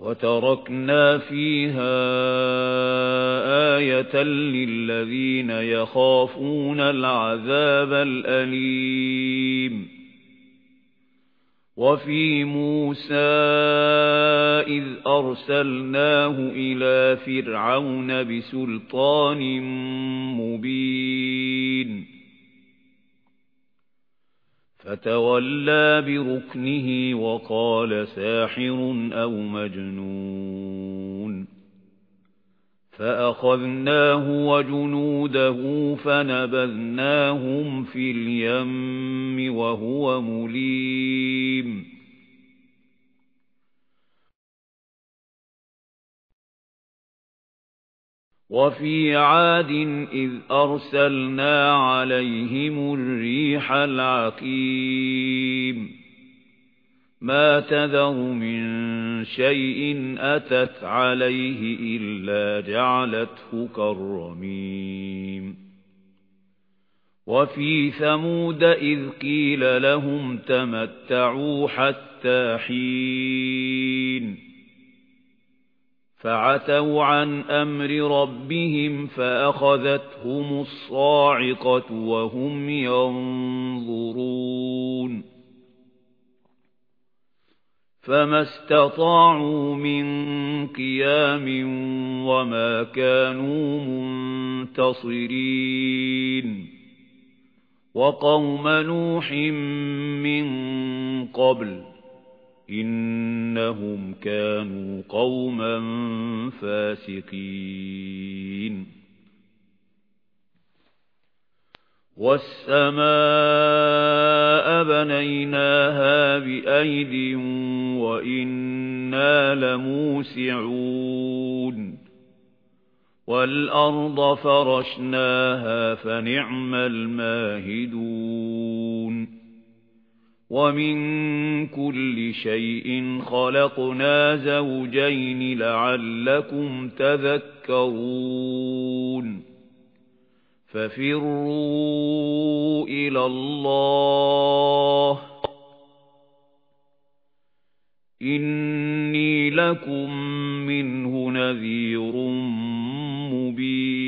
وتركنا فيها آية للذين يخافون العذاب الأليم. وفي موسى إذ أرسلناه إلى فرعون بسلطان مبين. فتولى بركنه وقال ساحر أو مجنون. فأخذناه وجنوده فنبذناهم في اليم وهو مليم. وفي عاد إذ أرسلنا عليهم الريح العقيم. ما تذر من شيء أتت عليه إلا جعلته كالرميم. وفي ثمود إذ قيل لهم تمتعوا حتى حين. فعتوا عن أمر ربهم فأخذتهم الصاعقة وهم ينظرون. فما استطاعوا من قيام وما كانوا منتصرين. وقوم نوح من قبل إنهم كانوا قوما فاسقين. والسماء بنيناها بأيد وَإِنَّا لَمُوسِعُونَ. وَالْأَرْضَ فَرَشْنَاهَا فَنِعْمَ الْمَاهِدُونَ. وَمِن كُلِّ شَيْءٍ خَلَقْنَا زَوْجَيْنِ لَعَلَّكُمْ تَذَكَّرُونَ فَفِرُّوا إِلَى اللَّهِ إِنِّي لَكُمْ مِنْهُ نَذِيرٌ مُبِينٌ